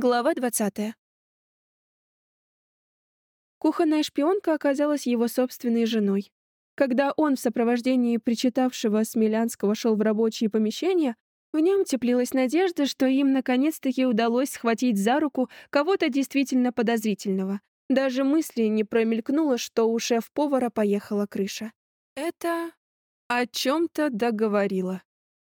Глава 20. Кухонная шпионка оказалась его собственной женой. Когда он в сопровождении причитавшего Смелянского шел в рабочие помещения, в нем теплилась надежда, что им наконец-таки удалось схватить за руку кого-то действительно подозрительного. Даже мысли не промелькнуло, что у шеф-повара поехала крыша. Это о чем-то договорило.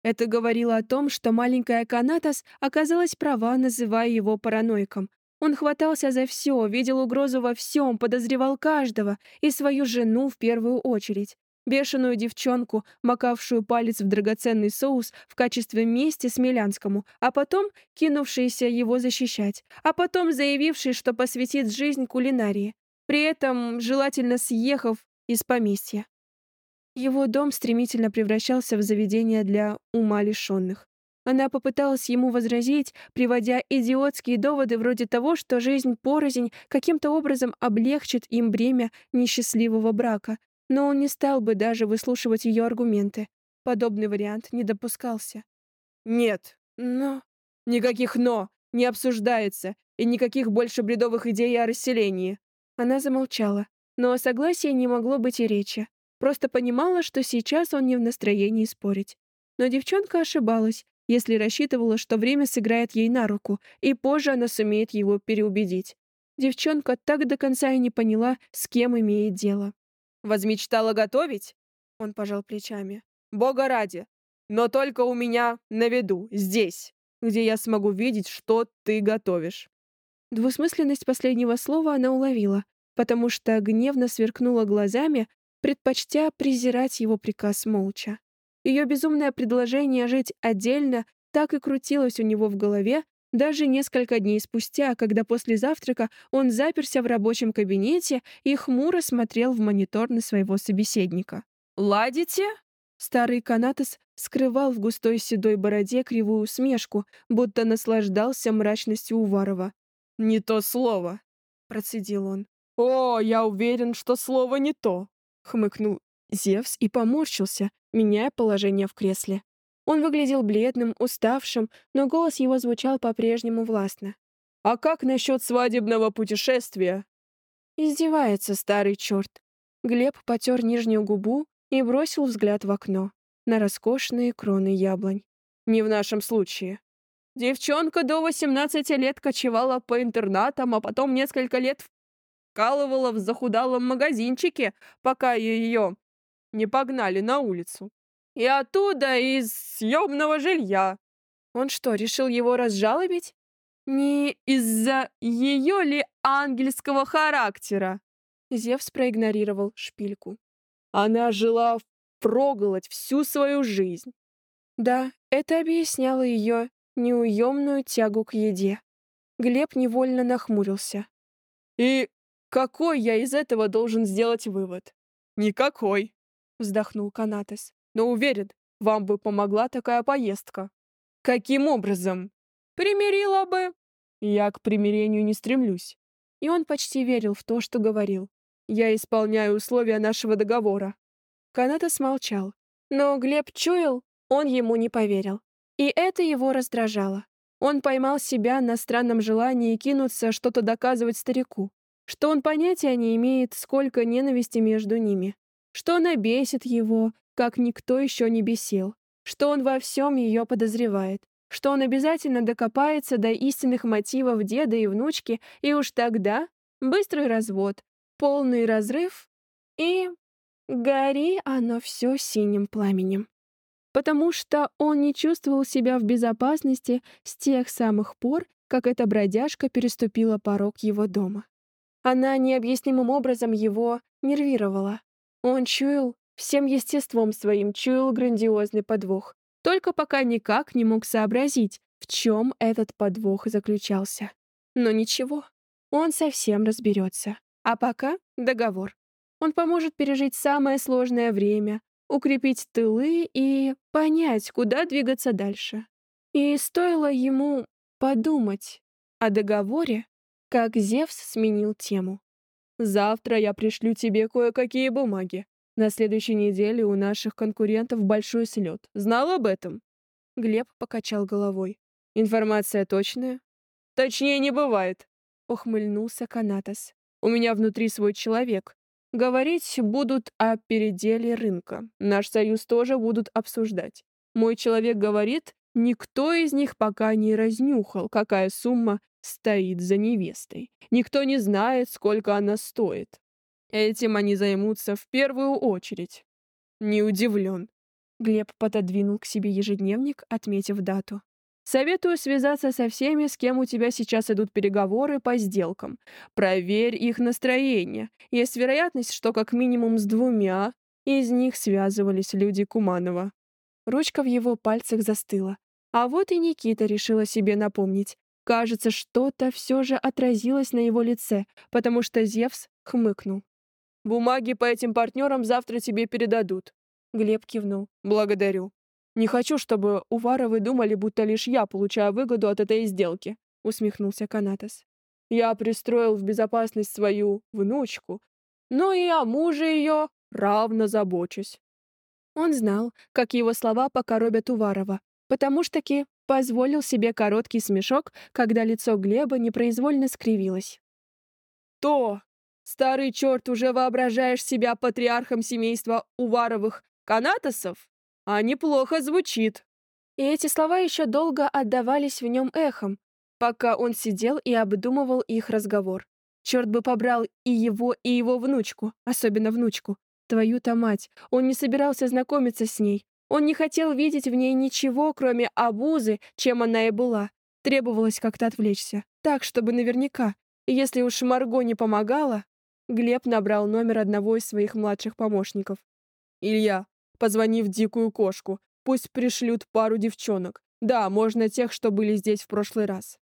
Это говорило о том, что маленькая Канатас оказалась права, называя его параноиком. Он хватался за все, видел угрозу во всем, подозревал каждого, и свою жену в первую очередь. Бешеную девчонку, макавшую палец в драгоценный соус в качестве мести Смелянскому, а потом кинувшийся его защищать, а потом заявивший, что посвятит жизнь кулинарии, при этом желательно съехав из поместья. Его дом стремительно превращался в заведение для ума лишенных. Она попыталась ему возразить, приводя идиотские доводы вроде того, что жизнь порознь каким-то образом облегчит им бремя несчастливого брака, но он не стал бы даже выслушивать ее аргументы. Подобный вариант не допускался. «Нет, но...» «Никаких «но» не обсуждается, и никаких больше бредовых идей о расселении». Она замолчала, но о согласии не могло быть и речи. Просто понимала, что сейчас он не в настроении спорить. Но девчонка ошибалась, если рассчитывала, что время сыграет ей на руку, и позже она сумеет его переубедить. Девчонка так до конца и не поняла, с кем имеет дело. «Возмечтала готовить?» Он пожал плечами. «Бога ради! Но только у меня на виду, здесь, где я смогу видеть, что ты готовишь». Двусмысленность последнего слова она уловила, потому что гневно сверкнула глазами, предпочтя презирать его приказ молча. Ее безумное предложение жить отдельно так и крутилось у него в голове, даже несколько дней спустя, когда после завтрака он заперся в рабочем кабинете и хмуро смотрел в монитор на своего собеседника. «Ладите?» Старый канатос скрывал в густой седой бороде кривую усмешку, будто наслаждался мрачностью Уварова. «Не то слово», — процедил он. «О, я уверен, что слово не то хмыкнул Зевс и поморщился, меняя положение в кресле. Он выглядел бледным, уставшим, но голос его звучал по-прежнему властно. «А как насчет свадебного путешествия?» Издевается старый черт. Глеб потер нижнюю губу и бросил взгляд в окно на роскошные кроны яблонь. «Не в нашем случае. Девчонка до 18 лет кочевала по интернатам, а потом несколько лет вкалывала в захудалом магазинчике, пока ее не погнали на улицу. И оттуда из съемного жилья. Он что, решил его разжалобить? Не из-за ее ли ангельского характера? Зевс проигнорировал шпильку. Она жила проголодь всю свою жизнь. Да, это объясняло ее неуемную тягу к еде. Глеб невольно нахмурился. И какой я из этого должен сделать вывод? Никакой, вздохнул Канатес. Но уверен, вам бы помогла такая поездка. Каким образом? Примирила бы. Я к примирению не стремлюсь. И он почти верил в то, что говорил. Я исполняю условия нашего договора. Канатос молчал. Но Глеб чуял, он ему не поверил. И это его раздражало. Он поймал себя на странном желании кинуться что-то доказывать старику что он понятия не имеет, сколько ненависти между ними, что она бесит его, как никто еще не бесил, что он во всем ее подозревает, что он обязательно докопается до истинных мотивов деда и внучки, и уж тогда быстрый развод, полный разрыв и... Гори оно все синим пламенем. Потому что он не чувствовал себя в безопасности с тех самых пор, как эта бродяжка переступила порог его дома. Она необъяснимым образом его нервировала. Он чуял, всем естеством своим чуял грандиозный подвох, только пока никак не мог сообразить, в чем этот подвох заключался. Но ничего, он совсем разберется. А пока договор. Он поможет пережить самое сложное время, укрепить тылы и понять, куда двигаться дальше. И стоило ему подумать о договоре, как Зевс сменил тему. «Завтра я пришлю тебе кое-какие бумаги. На следующей неделе у наших конкурентов большой слет. Знал об этом?» Глеб покачал головой. «Информация точная?» Точнее, не бывает, ухмыльнулся Канатос. У меня внутри свой человек. Говорить будут о переделе рынка. Наш союз тоже будут обсуждать. Мой человек говорит, никто из них пока не разнюхал, какая сумма стоит за невестой. Никто не знает, сколько она стоит. Этим они займутся в первую очередь. Не удивлен. Глеб пододвинул к себе ежедневник, отметив дату. Советую связаться со всеми, с кем у тебя сейчас идут переговоры по сделкам. Проверь их настроение. Есть вероятность, что как минимум с двумя из них связывались люди Куманова. Ручка в его пальцах застыла. А вот и Никита решила себе напомнить. Кажется, что-то все же отразилось на его лице, потому что Зевс хмыкнул. «Бумаги по этим партнерам завтра тебе передадут». Глеб кивнул. «Благодарю. Не хочу, чтобы Уваровы думали, будто лишь я получаю выгоду от этой сделки», — усмехнулся Канатос. «Я пристроил в безопасность свою внучку, но и о муже ее равно забочусь». Он знал, как его слова покоробят Уварова, потому что таки позволил себе короткий смешок, когда лицо Глеба непроизвольно скривилось. «То! Старый черт, уже воображаешь себя патриархом семейства Уваровых канатосов? А неплохо звучит!» И эти слова еще долго отдавались в нем эхом, пока он сидел и обдумывал их разговор. Черт бы побрал и его, и его внучку, особенно внучку. Твою-то мать, он не собирался знакомиться с ней. Он не хотел видеть в ней ничего, кроме обузы, чем она и была. Требовалось как-то отвлечься. Так, чтобы наверняка. Если уж Марго не помогала... Глеб набрал номер одного из своих младших помощников. «Илья, позвони в дикую кошку. Пусть пришлют пару девчонок. Да, можно тех, что были здесь в прошлый раз.